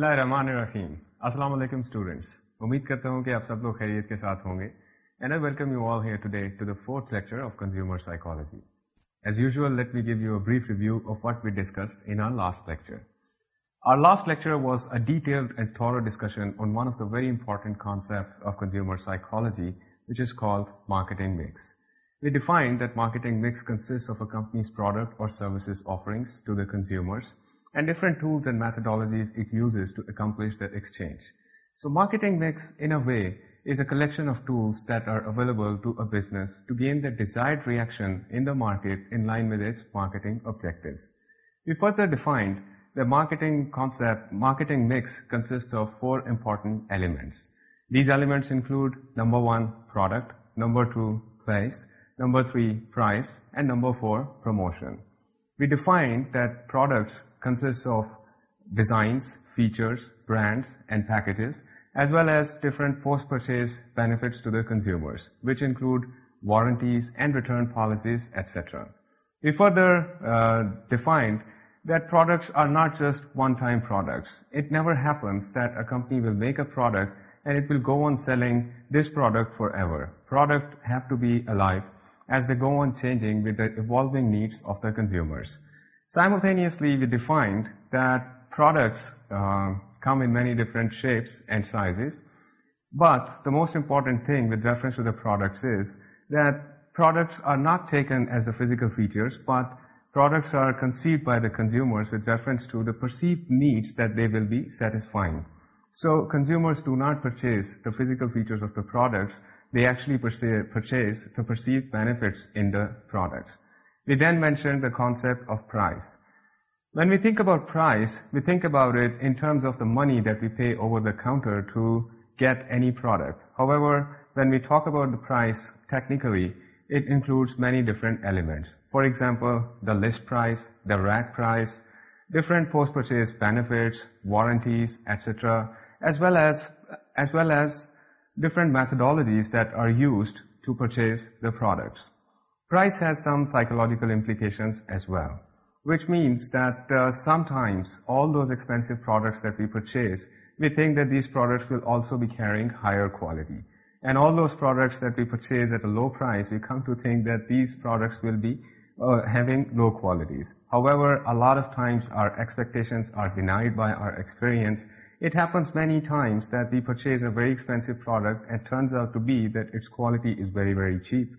اللہ الرحمن الرحیم السلام علیکم اسٹوڈنٹس امید کرتا ہوں کہ آپ سب لوگ خیریت کے ساتھ ہوں گے and I welcome you all here today to the fourth lecture of consumer psychology as usual let me give you a brief review of what we discussed in our last lecture our last lecture was a detailed and thorough discussion on one of the very important concept of consumer psychology which is called marketing mix we define that marketing mix consist of a company's product اور services offerings to the consumers and different tools and methodologies it uses to accomplish that exchange. So marketing mix, in a way, is a collection of tools that are available to a business to gain the desired reaction in the market in line with its marketing objectives. We further defined the marketing concept, marketing mix consists of four important elements. These elements include number one, product, number two, place, number three, price, and number four, promotion. We defined that products consists of designs, features, brands, and packages, as well as different post-purchase benefits to the consumers, which include warranties and return policies, etc. We further uh, defined that products are not just one-time products. It never happens that a company will make a product and it will go on selling this product forever. Products have to be alive as they go on changing with the evolving needs of the consumers. Simultaneously, we defined that products uh, come in many different shapes and sizes. But the most important thing with reference to the products is that products are not taken as the physical features, but products are conceived by the consumers with reference to the perceived needs that they will be satisfying. So consumers do not purchase the physical features of the products, they actually purchase the perceived benefits in the products. We then mentioned the concept of price. When we think about price, we think about it in terms of the money that we pay over the counter to get any product. However, when we talk about the price technically, it includes many different elements. For example, the list price, the rack price, different post-purchase benefits, warranties, etc., as well as as well as different methodologies that are used to purchase the products price has some psychological implications as well, which means that uh, sometimes all those expensive products that we purchase, we think that these products will also be carrying higher quality. And all those products that we purchase at a low price, we come to think that these products will be uh, having low qualities. However, a lot of times our expectations are denied by our experience. It happens many times that we purchase a very expensive product and turns out to be that its quality is very, very cheap.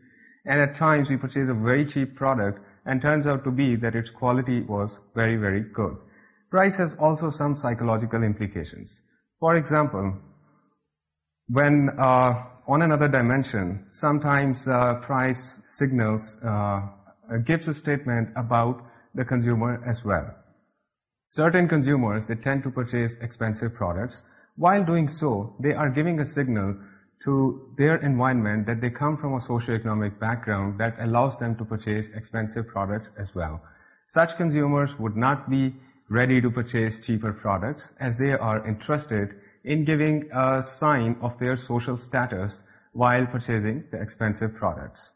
And at times we purchase a very cheap product and turns out to be that its quality was very, very good. Price has also some psychological implications. For example, when uh, on another dimension, sometimes uh, price signals, uh, gives a statement about the consumer as well. Certain consumers, they tend to purchase expensive products. While doing so, they are giving a signal to their environment that they come from a socio-economic background that allows them to purchase expensive products as well. Such consumers would not be ready to purchase cheaper products as they are interested in giving a sign of their social status while purchasing the expensive products.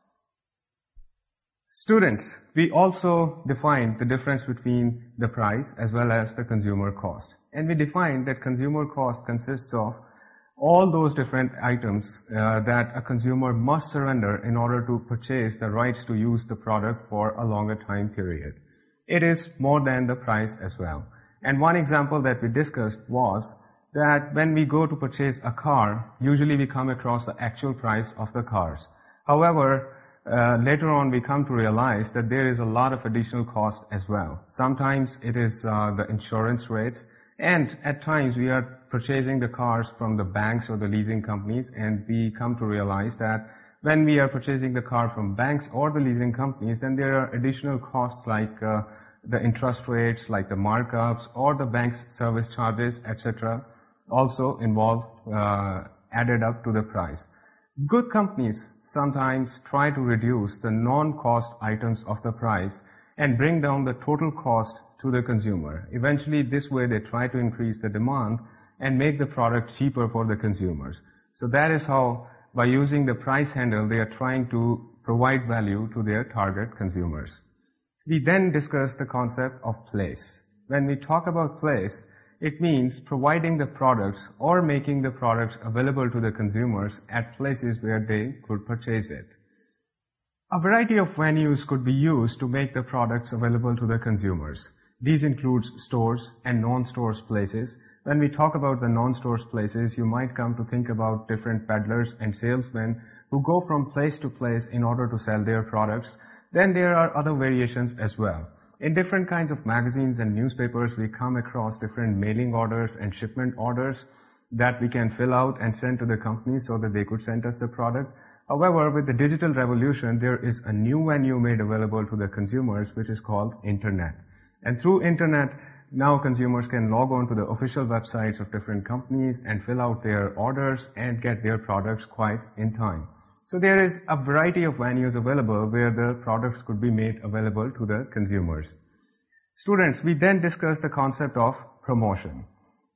Students, we also defined the difference between the price as well as the consumer cost. And we defined that consumer cost consists of all those different items uh, that a consumer must surrender in order to purchase the rights to use the product for a longer time period. It is more than the price as well. And one example that we discussed was that when we go to purchase a car, usually we come across the actual price of the cars. However, uh, later on we come to realize that there is a lot of additional cost as well. Sometimes it is uh, the insurance rates and at times we are purchasing the cars from the banks or the leasing companies and we come to realize that when we are purchasing the car from banks or the leasing companies, then there are additional costs like uh, the interest rates, like the markups or the bank's service charges, etc. also involved, uh, added up to the price. Good companies sometimes try to reduce the non-cost items of the price and bring down the total cost to the consumer. Eventually, this way they try to increase the demand and make the product cheaper for the consumers. So that is how by using the price handle they are trying to provide value to their target consumers. We then discuss the concept of place. When we talk about place, it means providing the products or making the products available to the consumers at places where they could purchase it. A variety of venues could be used to make the products available to the consumers. These include stores and non-stores places when we talk about the non-store places, you might come to think about different peddlers and salesmen who go from place to place in order to sell their products. Then there are other variations as well. In different kinds of magazines and newspapers, we come across different mailing orders and shipment orders that we can fill out and send to the companies so that they could send us the product. However, with the digital revolution, there is a new avenue made available to the consumers, which is called Internet. And through Internet, now consumers can log on to the official websites of different companies and fill out their orders and get their products quite in time. So there is a variety of venues available where the products could be made available to the consumers. Students, we then discuss the concept of promotion.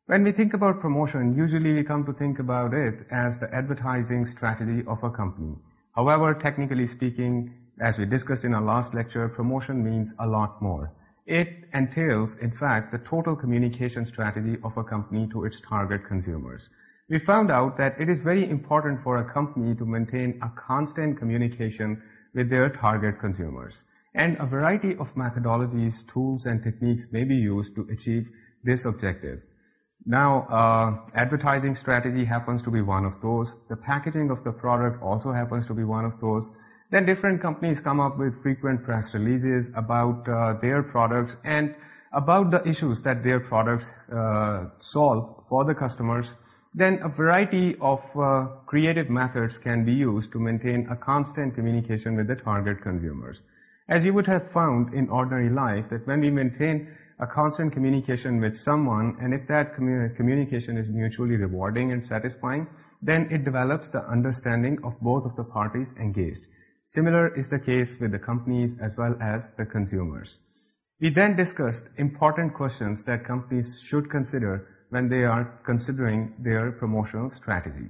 When we think about promotion, usually we come to think about it as the advertising strategy of a company. However, technically speaking, as we discussed in our last lecture, promotion means a lot more. It entails, in fact, the total communication strategy of a company to its target consumers. We found out that it is very important for a company to maintain a constant communication with their target consumers. And a variety of methodologies, tools, and techniques may be used to achieve this objective. Now, uh, advertising strategy happens to be one of those. The packaging of the product also happens to be one of those then different companies come up with frequent press releases about uh, their products and about the issues that their products uh, solve for the customers, then a variety of uh, creative methods can be used to maintain a constant communication with the target consumers. As you would have found in ordinary life, that when we maintain a constant communication with someone, and if that communication is mutually rewarding and satisfying, then it develops the understanding of both of the parties engaged. Similar is the case with the companies as well as the consumers. We then discussed important questions that companies should consider when they are considering their promotional strategy.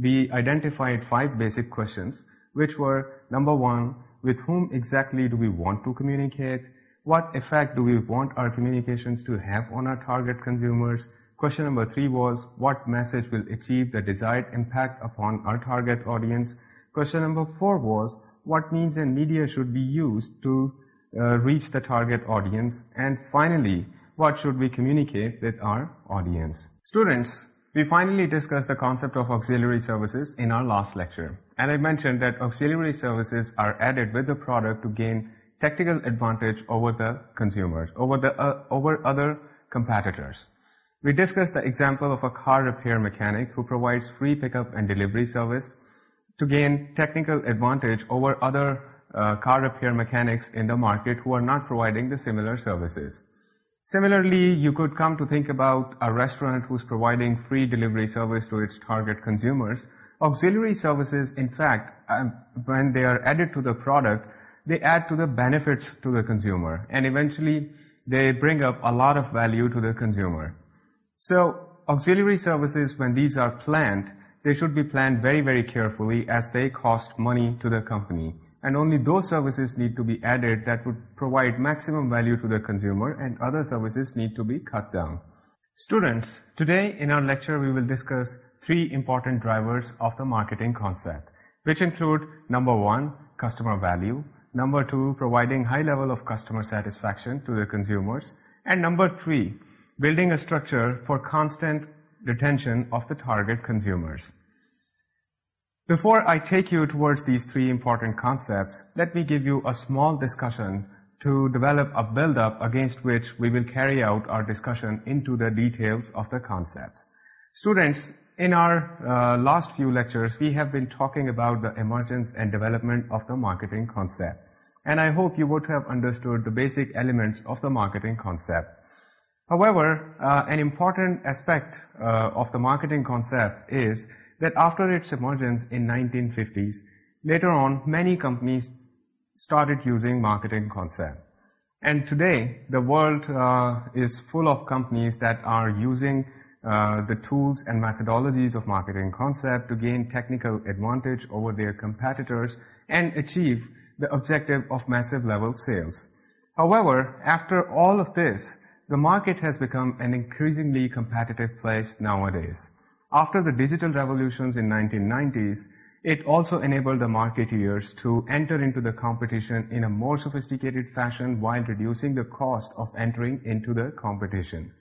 We identified five basic questions, which were number one, with whom exactly do we want to communicate? What effect do we want our communications to have on our target consumers? Question number three was, what message will achieve the desired impact upon our target audience? Question number four was, what means and media should be used to uh, reach the target audience and finally what should we communicate with our audience. Students, we finally discussed the concept of auxiliary services in our last lecture and I mentioned that auxiliary services are added with the product to gain tactical advantage over the consumers, over, the, uh, over other competitors. We discussed the example of a car repair mechanic who provides free pickup and delivery service to gain technical advantage over other uh, car repair mechanics in the market who are not providing the similar services. Similarly, you could come to think about a restaurant who's providing free delivery service to its target consumers. Auxiliary services, in fact, um, when they are added to the product, they add to the benefits to the consumer. And eventually, they bring up a lot of value to the consumer. So, auxiliary services, when these are planned, they should be planned very, very carefully as they cost money to the company. And only those services need to be added that would provide maximum value to the consumer and other services need to be cut down. Students, today in our lecture we will discuss three important drivers of the marketing concept, which include number one, customer value, number two, providing high level of customer satisfaction to the consumers, and number three, building a structure for constant retention of the target consumers. Before I take you towards these three important concepts, let me give you a small discussion to develop a build-up against which we will carry out our discussion into the details of the concepts. Students, in our uh, last few lectures, we have been talking about the emergence and development of the marketing concept. And I hope you would have understood the basic elements of the marketing concept. However, uh, an important aspect uh, of the marketing concept is that after its emergence in 1950s, later on many companies started using marketing concept. And today, the world uh, is full of companies that are using uh, the tools and methodologies of marketing concept to gain technical advantage over their competitors and achieve the objective of massive level sales. However, after all of this, the market has become an increasingly competitive place nowadays after the digital revolutions in 1990s, it also enabled the marketeers to enter into the competition in a more sophisticated fashion while reducing the cost of entering into the competition.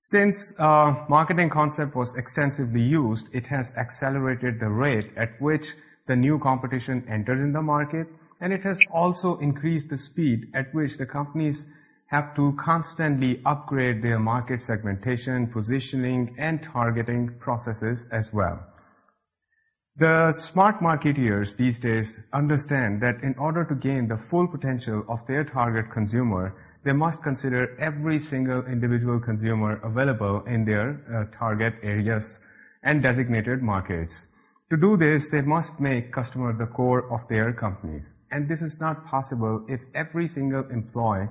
Since uh, marketing concept was extensively used, it has accelerated the rate at which the new competition entered in the market, and it has also increased the speed at which the companies have to constantly upgrade their market segmentation, positioning, and targeting processes as well. The smart marketeers these days understand that in order to gain the full potential of their target consumer, they must consider every single individual consumer available in their uh, target areas and designated markets. To do this, they must make customer the core of their companies. And this is not possible if every single employee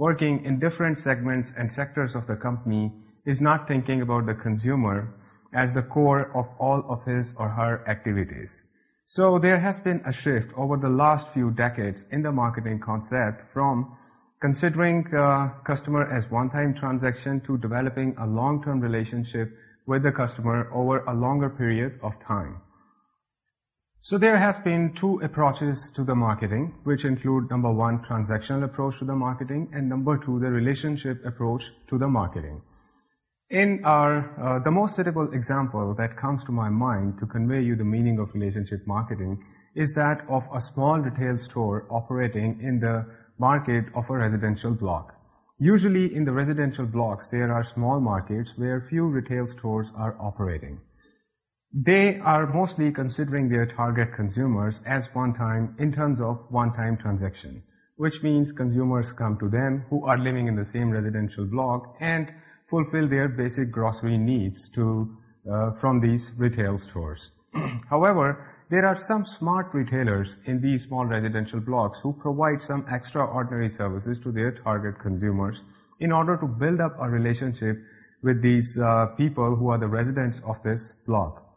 working in different segments and sectors of the company is not thinking about the consumer as the core of all of his or her activities. So there has been a shift over the last few decades in the marketing concept from considering customer as one-time transaction to developing a long-term relationship with the customer over a longer period of time. So there has been two approaches to the marketing, which include number one, transactional approach to the marketing, and number two, the relationship approach to the marketing. In our, uh, the most suitable example that comes to my mind to convey you the meaning of relationship marketing is that of a small retail store operating in the market of a residential block. Usually in the residential blocks, there are small markets where few retail stores are operating they are mostly considering their target consumers as one time in terms of one time transaction, which means consumers come to them who are living in the same residential block and fulfill their basic grocery needs to uh, from these retail stores. However, there are some smart retailers in these small residential blocks who provide some extraordinary services to their target consumers in order to build up a relationship with these uh, people who are the residents of this block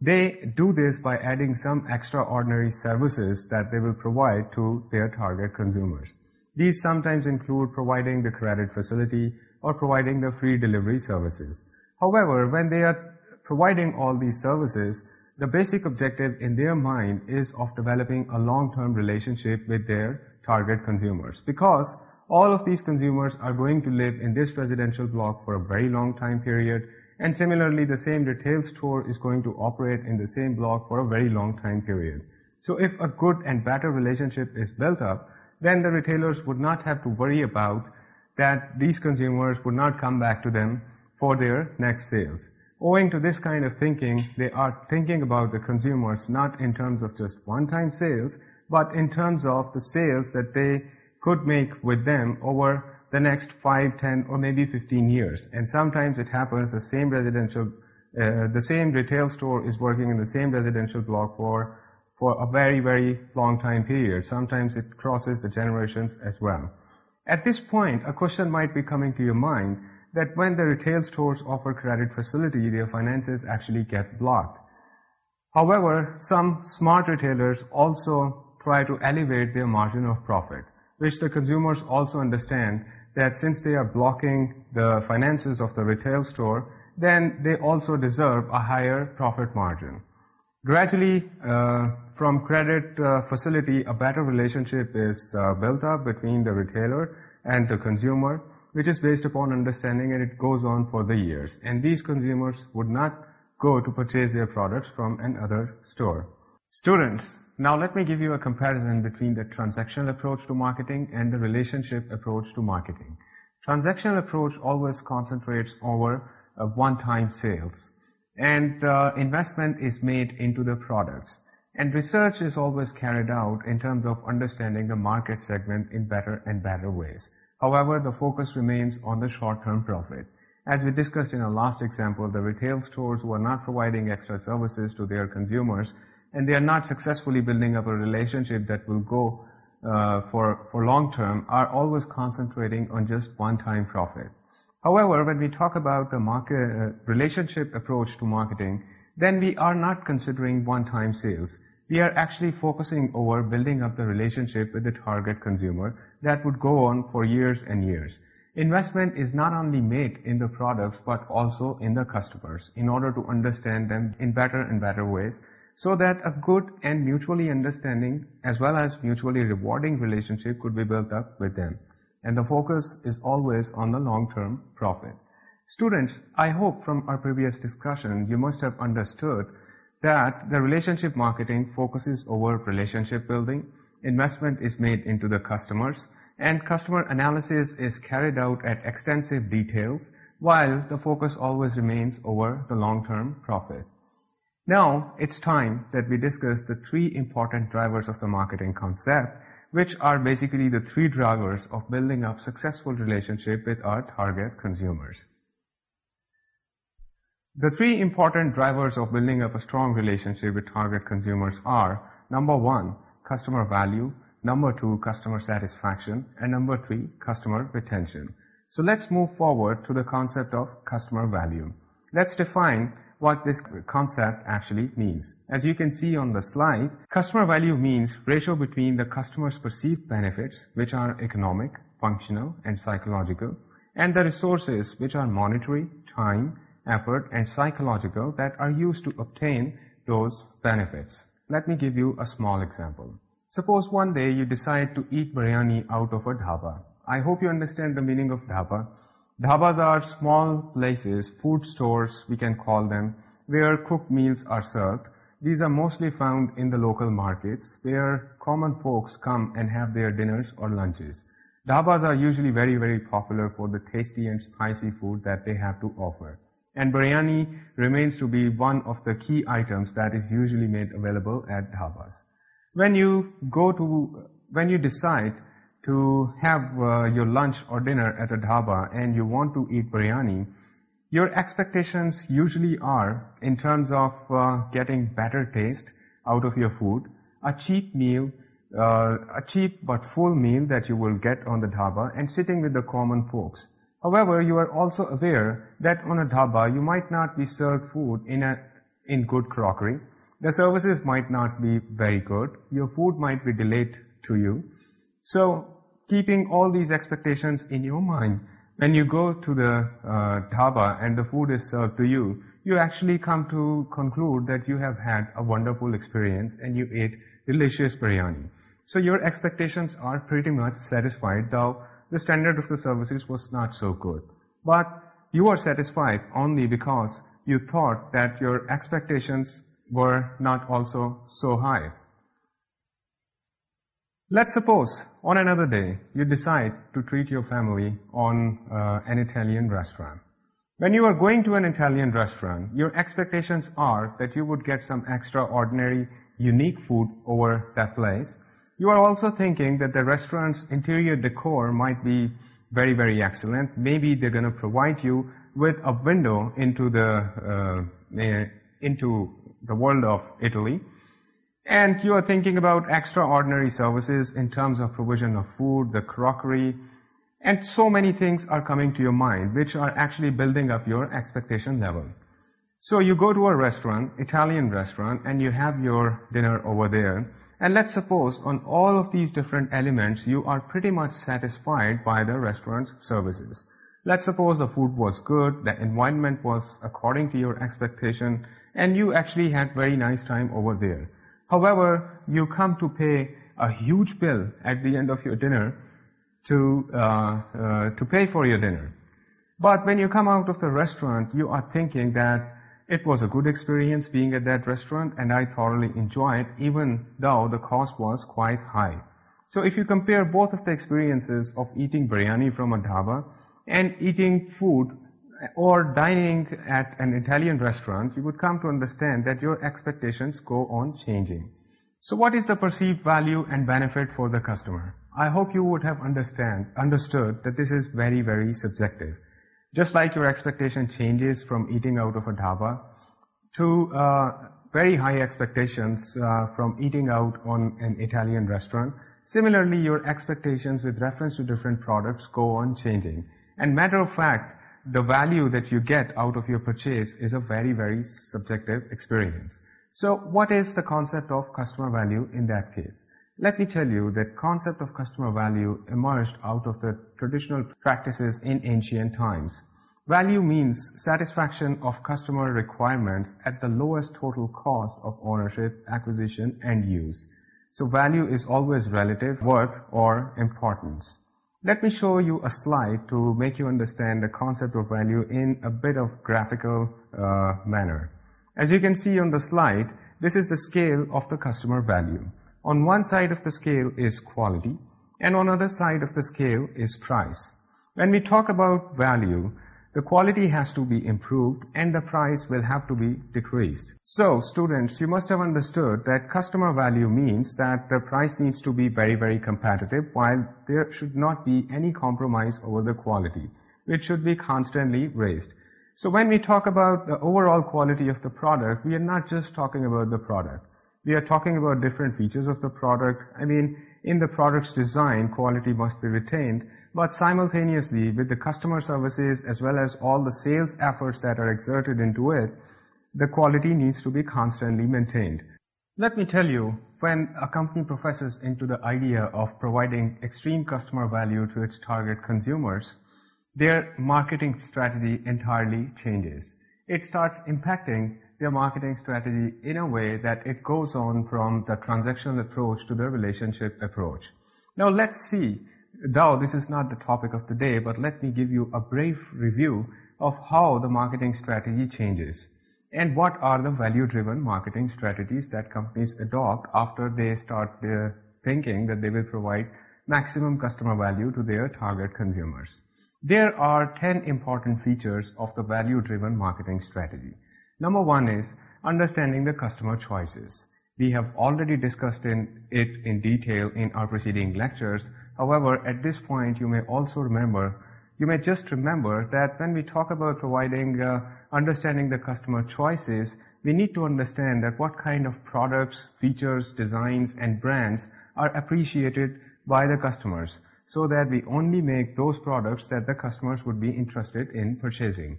they do this by adding some extraordinary services that they will provide to their target consumers. These sometimes include providing the credit facility or providing the free delivery services. However, when they are providing all these services, the basic objective in their mind is of developing a long-term relationship with their target consumers because all of these consumers are going to live in this residential block for a very long time period and similarly, the same retail store is going to operate in the same block for a very long time period. So if a good and better relationship is built up, then the retailers would not have to worry about that these consumers would not come back to them for their next sales. Owing to this kind of thinking, they are thinking about the consumers not in terms of just one-time sales, but in terms of the sales that they could make with them over the next 5, 10 or maybe 15 years. And sometimes it happens the same residential, uh, the same retail store is working in the same residential block for, for a very, very long time period. Sometimes it crosses the generations as well. At this point, a question might be coming to your mind that when the retail stores offer credit facility, their finances actually get blocked. However, some smart retailers also try to elevate their margin of profit, which the consumers also understand that since they are blocking the finances of the retail store, then they also deserve a higher profit margin. Gradually, uh, from credit uh, facility, a better relationship is uh, built up between the retailer and the consumer, which is based upon understanding and it goes on for the years. And these consumers would not go to purchase their products from another store. Students, now let me give you a comparison between the transactional approach to marketing and the relationship approach to marketing. Transactional approach always concentrates over uh, one-time sales and uh, investment is made into the products. And research is always carried out in terms of understanding the market segment in better and better ways. However, the focus remains on the short-term profit. As we discussed in our last example, the retail stores who are not providing extra services to their consumers and they are not successfully building up a relationship that will go uh, for, for long term are always concentrating on just one time profit. However, when we talk about the market, uh, relationship approach to marketing, then we are not considering one time sales. We are actually focusing over building up the relationship with the target consumer that would go on for years and years. Investment is not only made in the products, but also in the customers in order to understand them in better and better ways so that a good and mutually understanding as well as mutually rewarding relationship could be built up with them. And the focus is always on the long-term profit. Students, I hope from our previous discussion you must have understood that the relationship marketing focuses over relationship building, investment is made into the customers, and customer analysis is carried out at extensive details while the focus always remains over the long-term profit. Now, it's time that we discuss the three important drivers of the marketing concept, which are basically the three drivers of building up successful relationship with our target consumers. The three important drivers of building up a strong relationship with target consumers are, number one, customer value, number two, customer satisfaction, and number three, customer retention. So let's move forward to the concept of customer value. Let's define what this concept actually means. As you can see on the slide, customer value means ratio between the customer's perceived benefits, which are economic, functional, and psychological, and the resources, which are monetary, time, effort, and psychological, that are used to obtain those benefits. Let me give you a small example. Suppose one day you decide to eat biryani out of a dhaba. I hope you understand the meaning of dhaba. Dhabas are small places, food stores we can call them, where cooked meals are served. These are mostly found in the local markets where common folks come and have their dinners or lunches. Dhabas are usually very, very popular for the tasty and spicy food that they have to offer. And biryani remains to be one of the key items that is usually made available at dhabas. When you go to, when you decide to have uh, your lunch or dinner at a dhaba and you want to eat biryani, your expectations usually are in terms of uh, getting better taste out of your food, a cheap meal, uh, a cheap but full meal that you will get on the dhaba and sitting with the common folks. However, you are also aware that on a dhaba you might not be served food in, a, in good crockery. The services might not be very good. Your food might be delayed to you. So keeping all these expectations in your mind, when you go to the uh, dhaba and the food is served to you, you actually come to conclude that you have had a wonderful experience and you ate delicious biryani. So your expectations are pretty much satisfied, though the standard of the services was not so good. But you are satisfied only because you thought that your expectations were not also so high. Let's suppose on another day you decide to treat your family on uh, an Italian restaurant. When you are going to an Italian restaurant, your expectations are that you would get some extraordinary, unique food over that place. You are also thinking that the restaurant's interior decor might be very, very excellent. Maybe they're going to provide you with a window into the, uh, eh, into the world of Italy. And you are thinking about extraordinary services in terms of provision of food, the crockery, and so many things are coming to your mind which are actually building up your expectation level. So you go to a restaurant, Italian restaurant, and you have your dinner over there. And let's suppose on all of these different elements, you are pretty much satisfied by the restaurant's services. Let's suppose the food was good, the environment was according to your expectation, and you actually had very nice time over there. However, you come to pay a huge bill at the end of your dinner to, uh, uh, to pay for your dinner. But when you come out of the restaurant, you are thinking that it was a good experience being at that restaurant and I thoroughly enjoyed it, even though the cost was quite high. So if you compare both of the experiences of eating biryani from a dhaba and eating food or dining at an Italian restaurant, you would come to understand that your expectations go on changing. So what is the perceived value and benefit for the customer? I hope you would have understand, understood that this is very, very subjective. Just like your expectation changes from eating out of a dhaba to uh, very high expectations uh, from eating out on an Italian restaurant, similarly your expectations with reference to different products go on changing. And matter of fact, the value that you get out of your purchase is a very, very subjective experience. So what is the concept of customer value in that case? Let me tell you that concept of customer value emerged out of the traditional practices in ancient times. Value means satisfaction of customer requirements at the lowest total cost of ownership, acquisition and use. So value is always relative, worth or importance. Let me show you a slide to make you understand the concept of value in a bit of graphical uh, manner. As you can see on the slide, this is the scale of the customer value. On one side of the scale is quality, and on other side of the scale is price. When we talk about value, the quality has to be improved and the price will have to be decreased. So students, you must have understood that customer value means that the price needs to be very, very competitive while there should not be any compromise over the quality. which should be constantly raised. So when we talk about the overall quality of the product, we are not just talking about the product. We are talking about different features of the product. I mean, in the product's design, quality must be retained but simultaneously with the customer services as well as all the sales efforts that are exerted into it, the quality needs to be constantly maintained. Let me tell you, when a company professes into the idea of providing extreme customer value to its target consumers, their marketing strategy entirely changes. It starts impacting their marketing strategy in a way that it goes on from the transactional approach to the relationship approach. Now let's see though this is not the topic of today, but let me give you a brief review of how the marketing strategy changes and what are the value-driven marketing strategies that companies adopt after they start thinking that they will provide maximum customer value to their target consumers. There are 10 important features of the value-driven marketing strategy. Number one is understanding the customer choices. We have already discussed in it in detail in our preceding lectures However, at this point, you may also remember, you may just remember that when we talk about providing, uh, understanding the customer choices, we need to understand that what kind of products, features, designs, and brands are appreciated by the customers so that we only make those products that the customers would be interested in purchasing.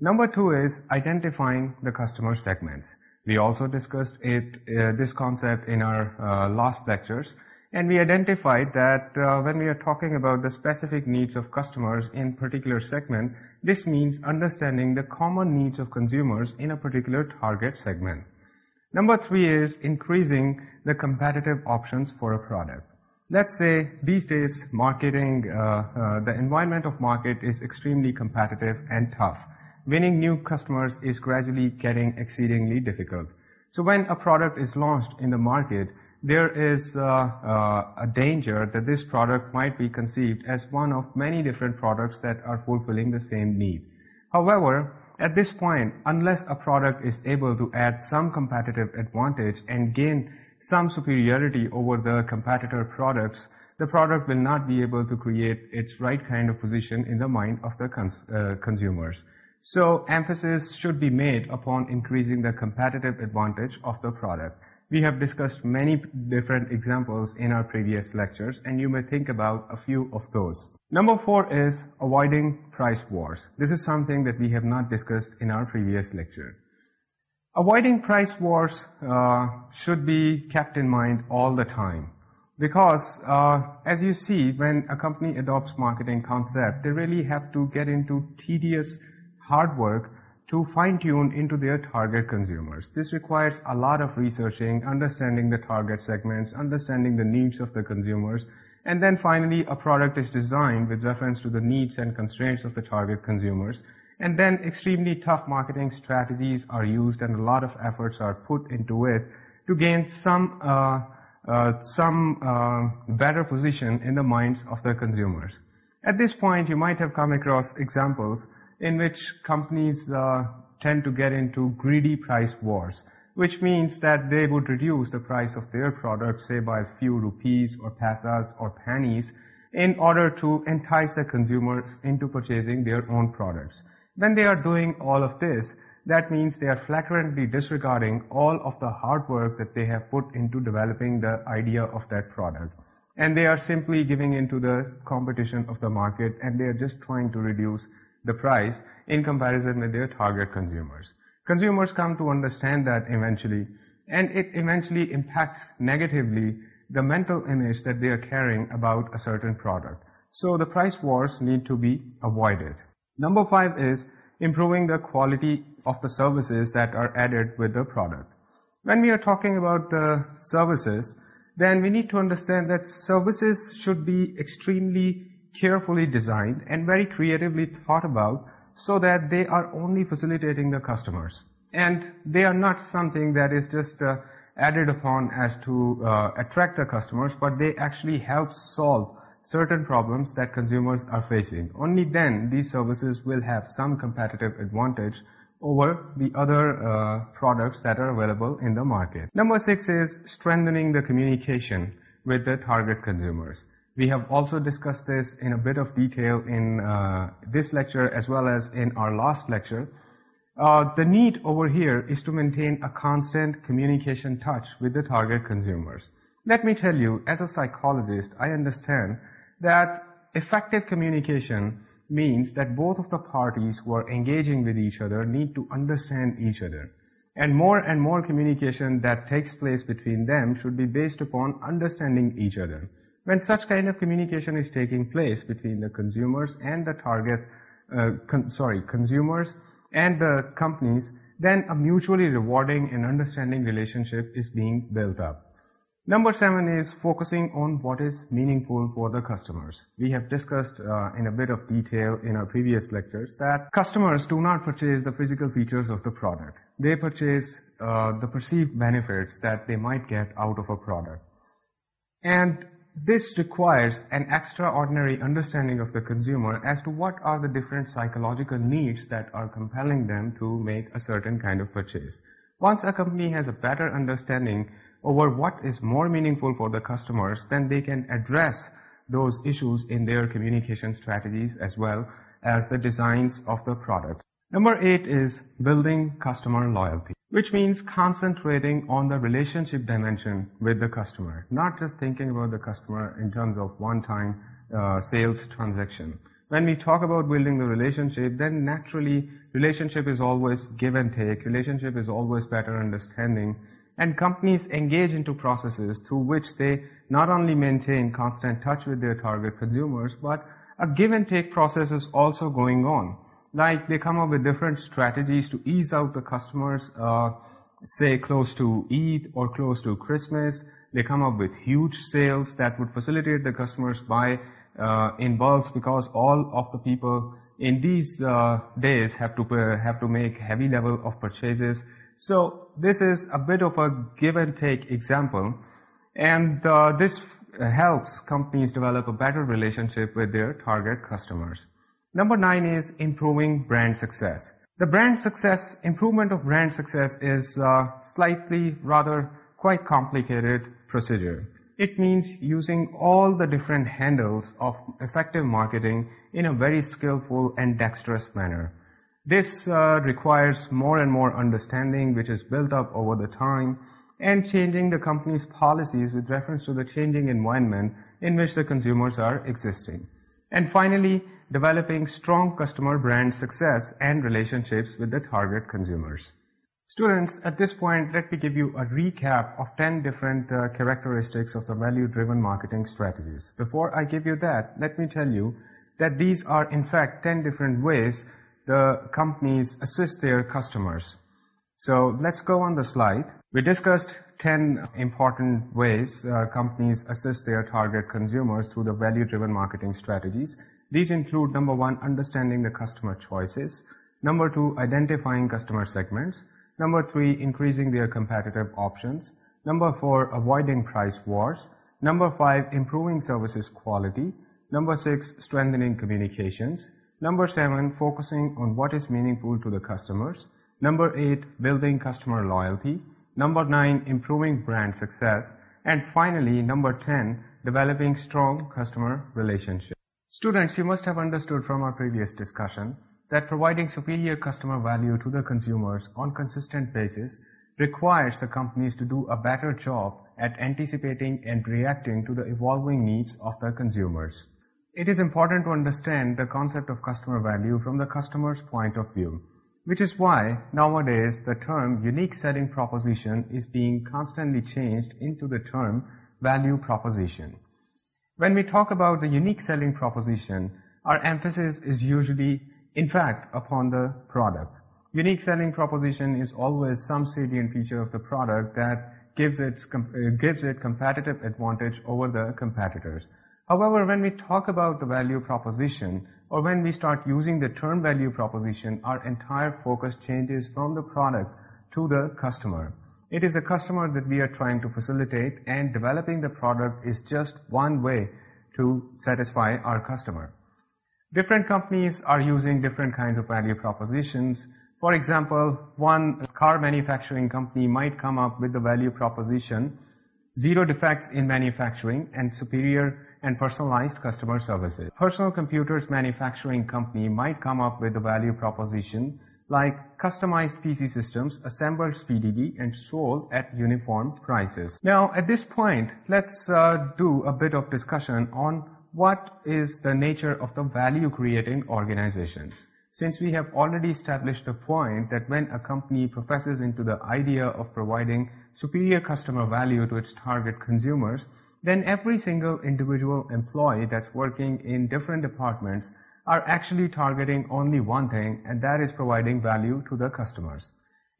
Number two is identifying the customer segments. We also discussed it, uh, this concept in our uh, last lectures. And we identified that uh, when we are talking about the specific needs of customers in particular segment, this means understanding the common needs of consumers in a particular target segment. Number three is increasing the competitive options for a product. Let's say these days marketing, uh, uh, the environment of market is extremely competitive and tough. Winning new customers is gradually getting exceedingly difficult. So when a product is launched in the market, there is uh, uh, a danger that this product might be conceived as one of many different products that are fulfilling the same need. However, at this point, unless a product is able to add some competitive advantage and gain some superiority over the competitor products, the product will not be able to create its right kind of position in the mind of the uh, consumers. So emphasis should be made upon increasing the competitive advantage of the product. We have discussed many different examples in our previous lectures, and you may think about a few of those. Number four is avoiding price wars. This is something that we have not discussed in our previous lecture. Avoiding price wars uh, should be kept in mind all the time. Because, uh, as you see, when a company adopts marketing concept, they really have to get into tedious hard work to fine-tune into their target consumers. This requires a lot of researching, understanding the target segments, understanding the needs of the consumers, and then finally a product is designed with reference to the needs and constraints of the target consumers. And then extremely tough marketing strategies are used and a lot of efforts are put into it to gain some, uh, uh, some uh, better position in the minds of the consumers. At this point, you might have come across examples in which companies uh, tend to get into greedy price wars, which means that they would reduce the price of their product, say by a few rupees or paisas or pennies, in order to entice the consumers into purchasing their own products. When they are doing all of this, that means they are flagrantly disregarding all of the hard work that they have put into developing the idea of that product. And they are simply giving into the competition of the market and they are just trying to reduce the price in comparison with their target consumers. Consumers come to understand that eventually and it eventually impacts negatively the mental image that they are carrying about a certain product. So the price wars need to be avoided. Number five is improving the quality of the services that are added with the product. When we are talking about the services, then we need to understand that services should be extremely carefully designed and very creatively thought about so that they are only facilitating the customers. And they are not something that is just uh, added upon as to uh, attract the customers, but they actually help solve certain problems that consumers are facing. Only then these services will have some competitive advantage over the other uh, products that are available in the market. Number six is strengthening the communication with the target consumers. We have also discussed this in a bit of detail in uh, this lecture as well as in our last lecture. Uh, the need over here is to maintain a constant communication touch with the target consumers. Let me tell you, as a psychologist, I understand that effective communication means that both of the parties who are engaging with each other need to understand each other. And more and more communication that takes place between them should be based upon understanding each other when such kind of communication is taking place between the consumers and the target, uh, sorry, consumers and the companies, then a mutually rewarding and understanding relationship is being built up. Number seven is focusing on what is meaningful for the customers. We have discussed uh, in a bit of detail in our previous lectures that customers do not purchase the physical features of the product. They purchase uh, the perceived benefits that they might get out of a product. And this requires an extraordinary understanding of the consumer as to what are the different psychological needs that are compelling them to make a certain kind of purchase. Once a company has a better understanding over what is more meaningful for the customers, then they can address those issues in their communication strategies as well as the designs of the product. Number eight is building customer loyalty, which means concentrating on the relationship dimension with the customer, not just thinking about the customer in terms of one-time uh, sales transaction. When we talk about building the relationship, then naturally relationship is always give and take, relationship is always better understanding, and companies engage into processes through which they not only maintain constant touch with their target consumers, but a give and take process is also going on like they come up with different strategies to ease out the customers, uh, say close to Eid or close to Christmas. They come up with huge sales that would facilitate the customers buy uh, in bulk because all of the people in these uh, days have to have to make heavy level of purchases. So this is a bit of a give and take example, and uh, this helps companies develop a better relationship with their target customers. Number nine is improving brand success. The brand success, improvement of brand success is uh, slightly rather quite complicated procedure. It means using all the different handles of effective marketing in a very skillful and dexterous manner. This uh, requires more and more understanding which is built up over the time and changing the company's policies with reference to the changing environment in which the consumers are existing. And finally, developing strong customer brand success and relationships with the target consumers. Students, at this point, let me give you a recap of 10 different uh, characteristics of the value-driven marketing strategies. Before I give you that, let me tell you that these are in fact 10 different ways the companies assist their customers. So let's go on the slide. We discussed 10 important ways uh, companies assist their target consumers through the value-driven marketing strategies. These include, number one, understanding the customer choices. Number two, identifying customer segments. Number three, increasing their competitive options. Number four, avoiding price wars. Number five, improving services quality. Number six, strengthening communications. Number seven, focusing on what is meaningful to the customers. Number eight, building customer loyalty. Number nine, improving brand success. And finally, number 10, developing strong customer relationships. Students, you must have understood from our previous discussion that providing superior customer value to the consumers on consistent basis requires the companies to do a better job at anticipating and reacting to the evolving needs of the consumers. It is important to understand the concept of customer value from the customer's point of view which is why nowadays the term unique selling proposition is being constantly changed into the term value proposition. When we talk about the unique selling proposition, our emphasis is usually, in fact, upon the product. Unique selling proposition is always some salient feature of the product that gives it, uh, gives it competitive advantage over the competitors. However, when we talk about the value proposition, or when we start using the term value proposition, our entire focus changes from the product to the customer. It is a customer that we are trying to facilitate and developing the product is just one way to satisfy our customer. Different companies are using different kinds of value propositions. For example, one car manufacturing company might come up with the value proposition, zero defects in manufacturing and superior and personalized customer services. Personal computers manufacturing company might come up with a value proposition like customized PC systems assembled speedily and sold at uniform prices. Now, at this point, let's uh, do a bit of discussion on what is the nature of the value creating organizations. Since we have already established the point that when a company professes into the idea of providing superior customer value to its target consumers, then every single individual employee that's working in different departments are actually targeting only one thing and that is providing value to the customers.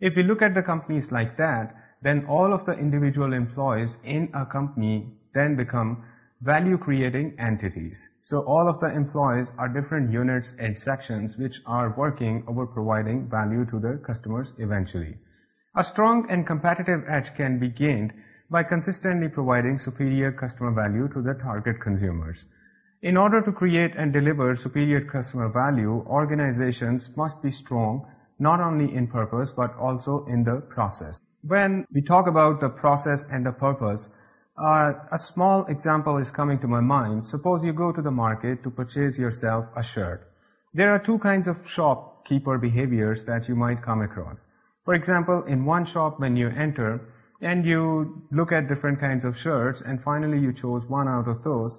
If we look at the companies like that, then all of the individual employees in a company then become value creating entities. So all of the employees are different units and sections which are working over providing value to the customers eventually. A strong and competitive edge can be gained by consistently providing superior customer value to the target consumers. In order to create and deliver superior customer value, organizations must be strong not only in purpose but also in the process. When we talk about the process and the purpose, uh, a small example is coming to my mind. Suppose you go to the market to purchase yourself a shirt. There are two kinds of shopkeeper behaviors that you might come across. For example, in one shop when you enter, and you look at different kinds of shirts and finally you chose one out of those,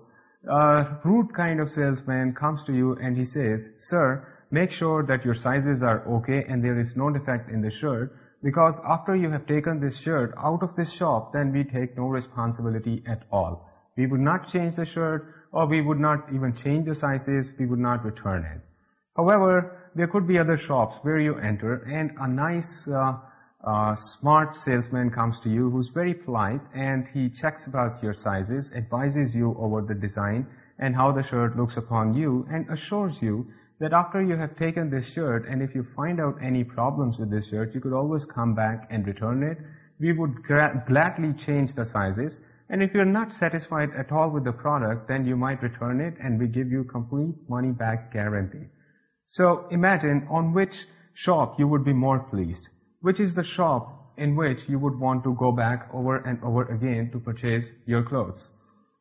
a rude kind of salesman comes to you and he says, sir, make sure that your sizes are okay and there is no defect in the shirt because after you have taken this shirt out of this shop, then we take no responsibility at all. We would not change the shirt or we would not even change the sizes, we would not return it. However, there could be other shops where you enter and a nice uh, a smart salesman comes to you who's very polite and he checks about your sizes, advises you over the design and how the shirt looks upon you and assures you that after you have taken this shirt and if you find out any problems with this shirt, you could always come back and return it. We would gladly change the sizes and if you're not satisfied at all with the product, then you might return it and we give you complete money back guarantee. So imagine on which shop you would be more pleased which is the shop in which you would want to go back over and over again to purchase your clothes.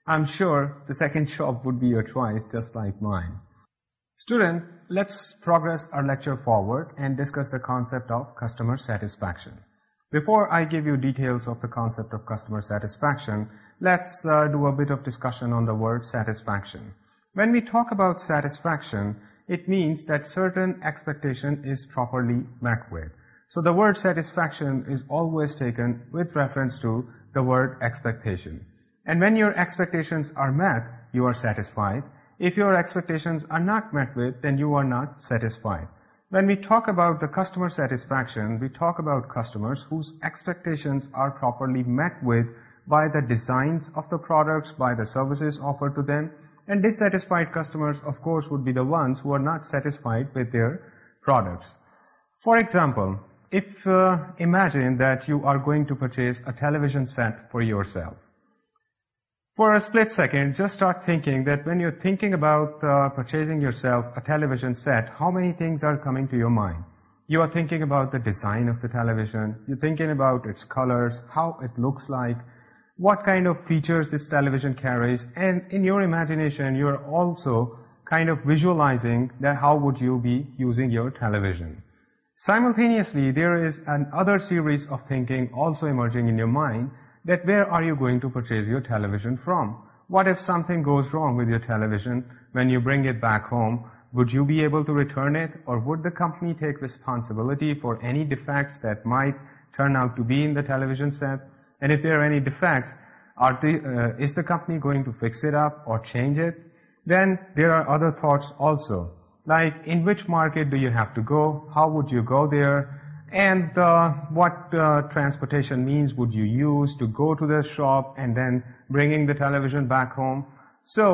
I'm sure the second shop would be your choice just like mine. Student, let's progress our lecture forward and discuss the concept of customer satisfaction. Before I give you details of the concept of customer satisfaction, let's uh, do a bit of discussion on the word satisfaction. When we talk about satisfaction, it means that certain expectation is properly met with. So the word satisfaction is always taken with reference to the word expectation. And when your expectations are met, you are satisfied. If your expectations are not met with, then you are not satisfied. When we talk about the customer satisfaction, we talk about customers whose expectations are properly met with by the designs of the products, by the services offered to them. And dissatisfied customers, of course, would be the ones who are not satisfied with their products. For example, if uh, imagine that you are going to purchase a television set for yourself. For a split second, just start thinking that when you're thinking about uh, purchasing yourself a television set, how many things are coming to your mind? You are thinking about the design of the television, you're thinking about its colors, how it looks like, what kind of features this television carries, and in your imagination, you're also kind of visualizing that how would you be using your television. Simultaneously, there is another series of thinking also emerging in your mind that where are you going to purchase your television from? What if something goes wrong with your television when you bring it back home? Would you be able to return it or would the company take responsibility for any defects that might turn out to be in the television set? And if there are any defects, are the, uh, is the company going to fix it up or change it? Then there are other thoughts also like in which market do you have to go, how would you go there, and uh, what uh, transportation means would you use to go to the shop and then bringing the television back home. So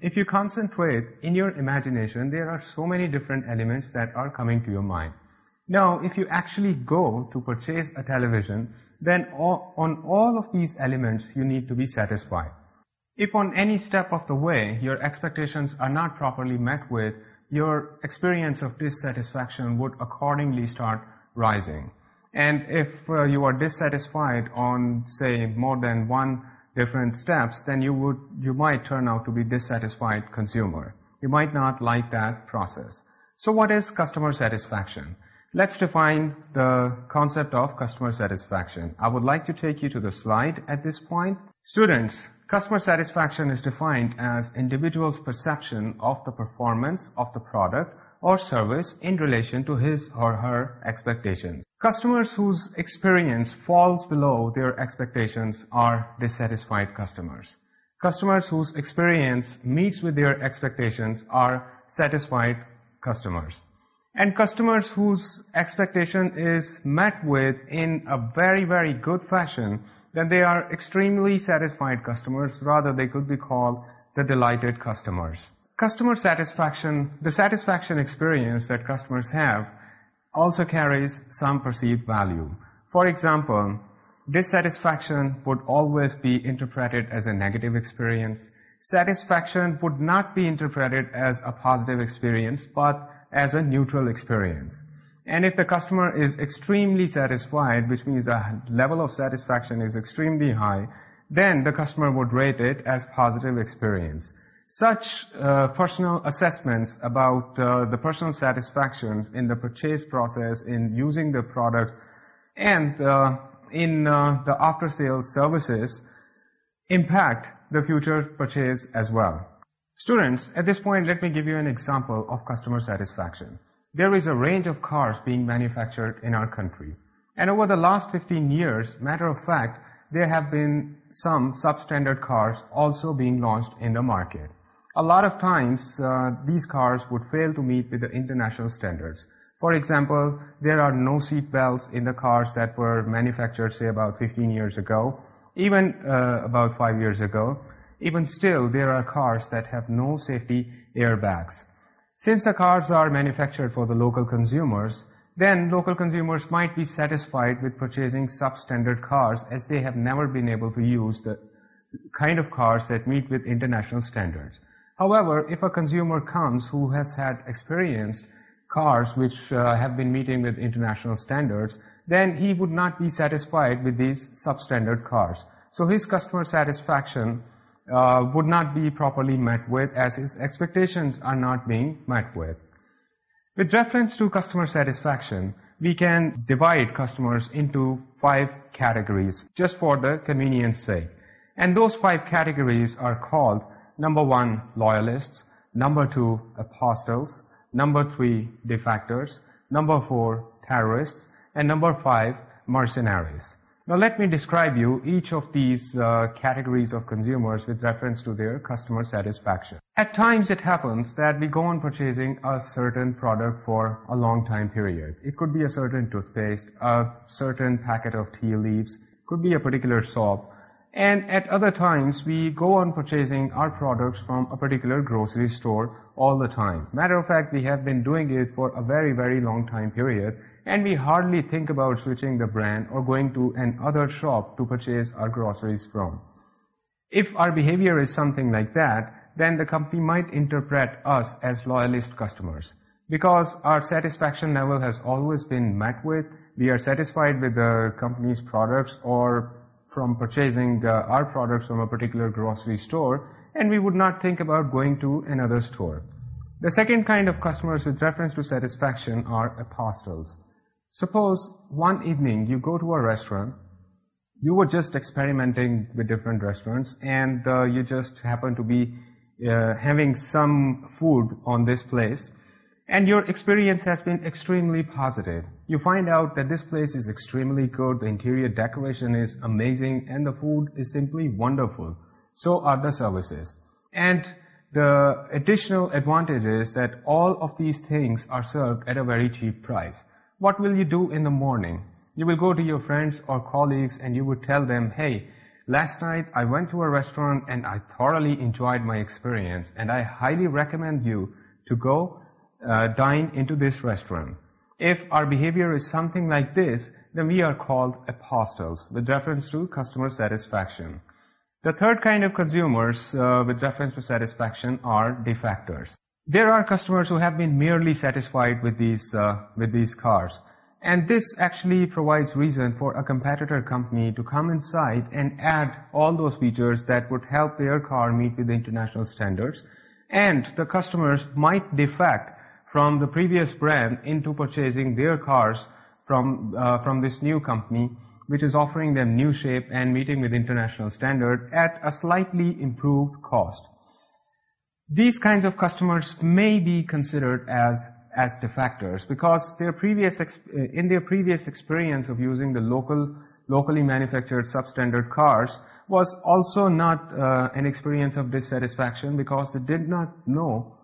if you concentrate in your imagination, there are so many different elements that are coming to your mind. Now, if you actually go to purchase a television, then on all of these elements, you need to be satisfied. If on any step of the way, your expectations are not properly met with, your experience of dissatisfaction would accordingly start rising. And if uh, you are dissatisfied on, say, more than one different steps, then you, would, you might turn out to be dissatisfied consumer. You might not like that process. So what is customer satisfaction? Let's define the concept of customer satisfaction. I would like to take you to the slide at this point. Students, Customer satisfaction is defined as individual's perception of the performance of the product or service in relation to his or her expectations. Customers whose experience falls below their expectations are dissatisfied customers. Customers whose experience meets with their expectations are satisfied customers. And customers whose expectation is met with in a very, very good fashion then they are extremely satisfied customers. Rather, they could be called the delighted customers. Customer satisfaction, the satisfaction experience that customers have also carries some perceived value. For example, dissatisfaction would always be interpreted as a negative experience. Satisfaction would not be interpreted as a positive experience, but as a neutral experience. And if the customer is extremely satisfied, which means the level of satisfaction is extremely high, then the customer would rate it as positive experience. Such uh, personal assessments about uh, the personal satisfactions in the purchase process, in using the product, and uh, in the after-sales services impact the future purchase as well. Students, at this point, let me give you an example of customer satisfaction there is a range of cars being manufactured in our country. And over the last 15 years, matter of fact, there have been some substandard cars also being launched in the market. A lot of times, uh, these cars would fail to meet with the international standards. For example, there are no seat belts in the cars that were manufactured, say, about 15 years ago, even uh, about 5 years ago. Even still, there are cars that have no safety airbags. Since the cars are manufactured for the local consumers, then local consumers might be satisfied with purchasing substandard cars as they have never been able to use the kind of cars that meet with international standards. However, if a consumer comes who has had experienced cars which uh, have been meeting with international standards, then he would not be satisfied with these substandard cars. So his customer satisfaction uh, would not be properly met with as his expectations are not being met with. With reference to customer satisfaction, we can divide customers into five categories just for the convenience sake. And those five categories are called number one, loyalists, number two, apostles, number three, defectors, number four, terrorists, and number five, mercenaries. Now let me describe you each of these uh, categories of consumers with reference to their customer satisfaction. At times it happens that we go on purchasing a certain product for a long time period. It could be a certain toothpaste, a certain packet of tea leaves, could be a particular soap. And at other times we go on purchasing our products from a particular grocery store all the time. Matter of fact, we have been doing it for a very, very long time period and we hardly think about switching the brand or going to another shop to purchase our groceries from. If our behavior is something like that, then the company might interpret us as loyalist customers. Because our satisfaction level has always been met with, we are satisfied with the company's products or from purchasing uh, our products from a particular grocery store, and we would not think about going to another store. The second kind of customers with reference to satisfaction are apostles. Suppose one evening you go to a restaurant, you were just experimenting with different restaurants and uh, you just happen to be uh, having some food on this place and your experience has been extremely positive. You find out that this place is extremely good, the interior decoration is amazing and the food is simply wonderful. So are the services. And the additional advantage is that all of these things are served at a very cheap price what will you do in the morning? You will go to your friends or colleagues and you will tell them, hey, last night I went to a restaurant and I thoroughly enjoyed my experience and I highly recommend you to go uh, dine into this restaurant. If our behavior is something like this, then we are called apostles with reference to customer satisfaction. The third kind of consumers uh, with reference to satisfaction are defectors there are customers who have been merely satisfied with these uh, with these cars. And this actually provides reason for a competitor company to come inside and add all those features that would help their car meet with the international standards. And the customers might defect from the previous brand into purchasing their cars from uh, from this new company which is offering them new shape and meeting with international standard at a slightly improved cost. These kinds of customers may be considered as as defectors because their previous uh, in their previous experience of using the local locally manufactured substandard cars was also not uh, an experience of dissatisfaction because they did not know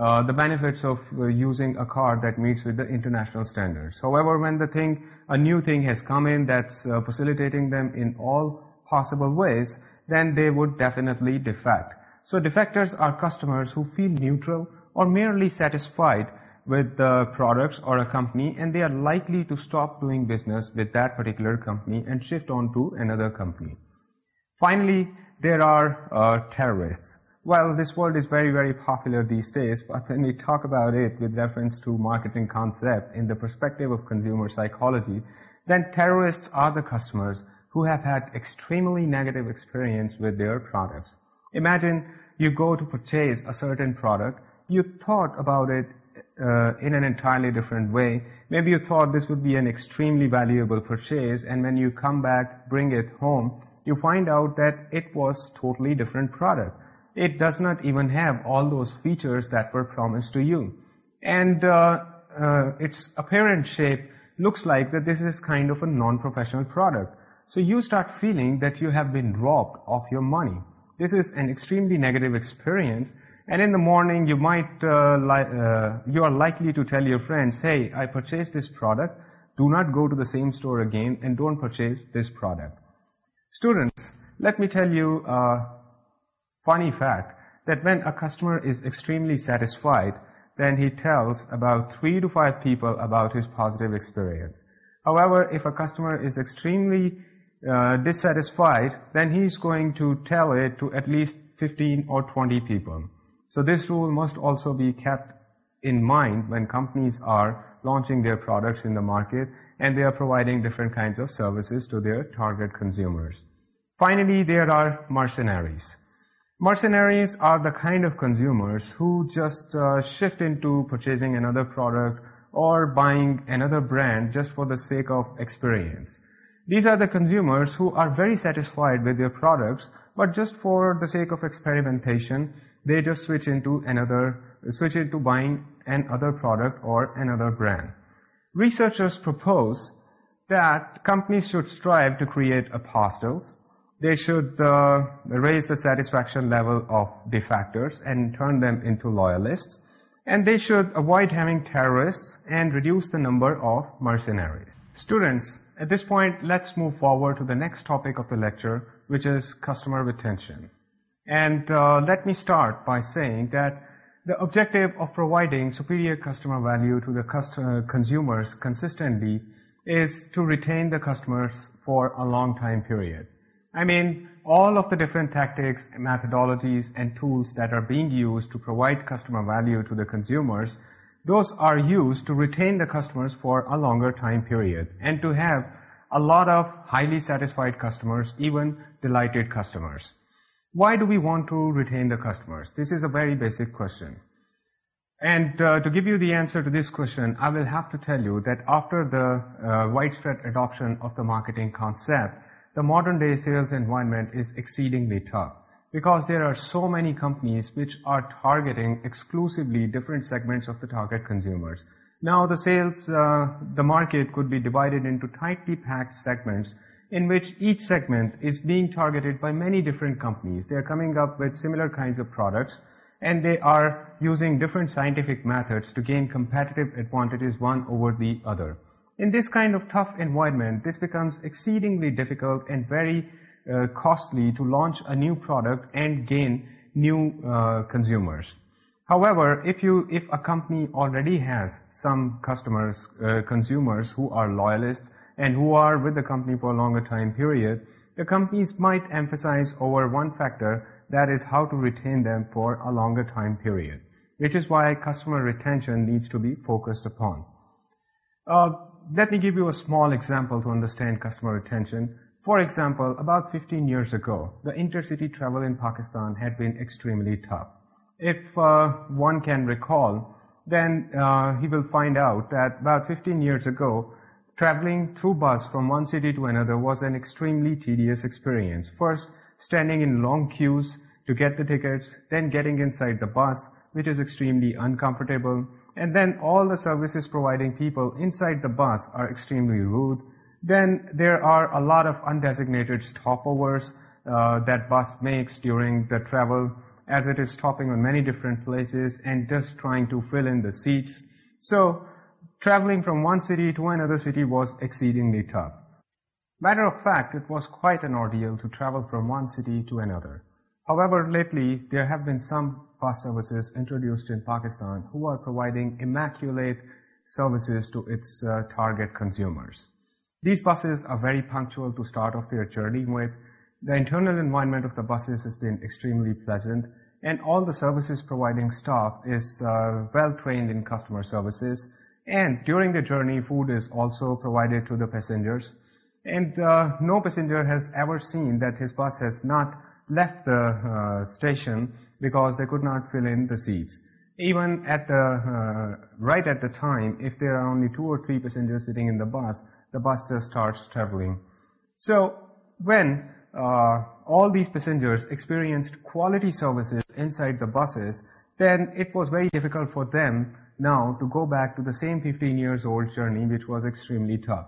uh, the benefits of uh, using a car that meets with the international standards. However, when the thing, a new thing has come in that's uh, facilitating them in all possible ways, then they would definitely defect. So defectors are customers who feel neutral or merely satisfied with the products or a company and they are likely to stop doing business with that particular company and shift on to another company. Finally, there are uh, terrorists. Well, this word is very, very popular these days, but when we talk about it with reference to marketing concept in the perspective of consumer psychology, then terrorists are the customers who have had extremely negative experience with their products imagine you go to purchase a certain product. You thought about it uh, in an entirely different way. Maybe you thought this would be an extremely valuable purchase. And when you come back, bring it home, you find out that it was totally different product. It does not even have all those features that were promised to you. And uh, uh, its apparent shape looks like that this is kind of a non-professional product. So you start feeling that you have been robbed of your money this is an extremely negative experience. And in the morning, you might, uh, uh, you are likely to tell your friends, hey, I purchased this product. Do not go to the same store again and don't purchase this product. Students, let me tell you a funny fact that when a customer is extremely satisfied, then he tells about three to five people about his positive experience. However, if a customer is extremely uh, dissatisfied, then he is going to tell it to at least 15 or 20 people. So this rule must also be kept in mind when companies are launching their products in the market and they are providing different kinds of services to their target consumers. Finally, there are mercenaries. Mercenaries are the kind of consumers who just uh, shift into purchasing another product or buying another brand just for the sake of experience. These are the consumers who are very satisfied with their products, but just for the sake of experimentation, they just switch into another, switch into buying another product or another brand. Researchers propose that companies should strive to create apostles. They should uh, raise the satisfaction level of defectors and turn them into loyalists. And they should avoid having terrorists and reduce the number of mercenaries. Students, at this point, let's move forward to the next topic of the lecture, which is customer retention. And uh, let me start by saying that the objective of providing superior customer value to the uh, consumers consistently is to retain the customers for a long time period. I mean, all of the different tactics, methodologies, and tools that are being used to provide customer value to the consumers those are used to retain the customers for a longer time period and to have a lot of highly satisfied customers, even delighted customers. Why do we want to retain the customers? This is a very basic question. And uh, to give you the answer to this question, I will have to tell you that after the uh, widespread adoption of the marketing concept, the modern day sales environment is exceedingly tough because there are so many companies which are targeting exclusively different segments of the target consumers. Now, the sales, uh, the market could be divided into tightly packed segments in which each segment is being targeted by many different companies. They are coming up with similar kinds of products, and they are using different scientific methods to gain competitive advantages one over the other. In this kind of tough environment, this becomes exceedingly difficult and very uh, costly to launch a new product and gain new uh, consumers. However, if, you, if a company already has some customers, uh, consumers who are loyalists and who are with the company for a longer time period, the companies might emphasize over one factor, that is how to retain them for a longer time period, which is why customer retention needs to be focused upon. Let me give you a small example to understand customer retention. For example, about 15 years ago, the intercity travel in Pakistan had been extremely tough. If uh, one can recall, then uh, he will find out that about 15 years ago, traveling through bus from one city to another was an extremely tedious experience. First, standing in long queues to get the tickets, then getting inside the bus, which is extremely uncomfortable, and then all the services providing people inside the bus are extremely rude, then there are a lot of undesignated stopovers uh, that bus makes during the travel as it is stopping on many different places and just trying to fill in the seats. So traveling from one city to another city was exceedingly tough. Matter of fact, it was quite an ordeal to travel from one city to another. However, lately there have been some bus services introduced in Pakistan who are providing immaculate services to its uh, target consumers. These buses are very punctual to start off their journey with. The internal environment of the buses has been extremely pleasant and all the services providing staff is uh, well trained in customer services. And during the journey food is also provided to the passengers. And uh, no passenger has ever seen that his bus has not left the uh, station because they could not fill in the seats. Even at the uh, right at the time if there are only two or three passengers sitting in the bus the buster starts traveling. So when uh, all these passengers experienced quality services inside the buses, then it was very difficult for them now to go back to the same 15 years old journey, which was extremely tough.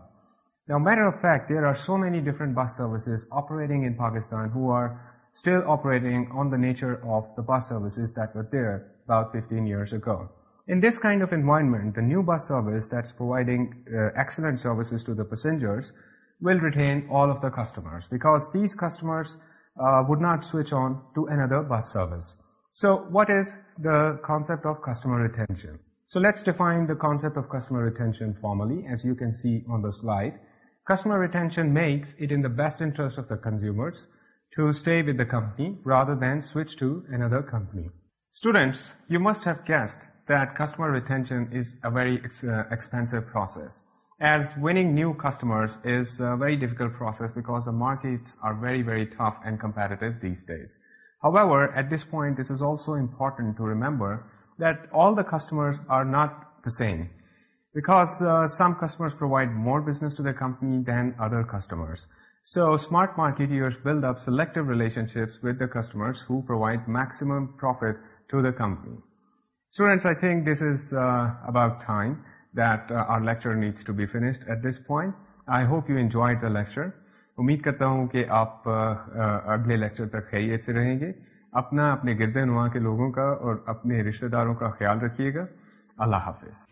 Now, matter of fact, there are so many different bus services operating in Pakistan who are still operating on the nature of the bus services that were there about 15 years ago in this kind of environment, the new bus service that's providing uh, excellent services to the passengers will retain all of the customers because these customers uh, would not switch on to another bus service. So what is the concept of customer retention? So let's define the concept of customer retention formally, as you can see on the slide. Customer retention makes it in the best interest of the consumers to stay with the company rather than switch to another company. Students, you must have guessed that customer retention is a very uh, expensive process. As winning new customers is a very difficult process because the markets are very, very tough and competitive these days. However, at this point, this is also important to remember that all the customers are not the same because uh, some customers provide more business to the company than other customers. So, Smart marketeers build up selective relationships with the customers who provide maximum profit to the company. Students I think this is about time that our lecture needs to be finished at this point I hope you enjoy the lecture امید کرتا ہوں کہ آپ اگلے lecture تک خیریت سے رہیں گے اپنا اپنے گرد نما کے لوگوں کا اور اپنے رشتہ داروں کا خیال رکھیے گا اللہ حافظ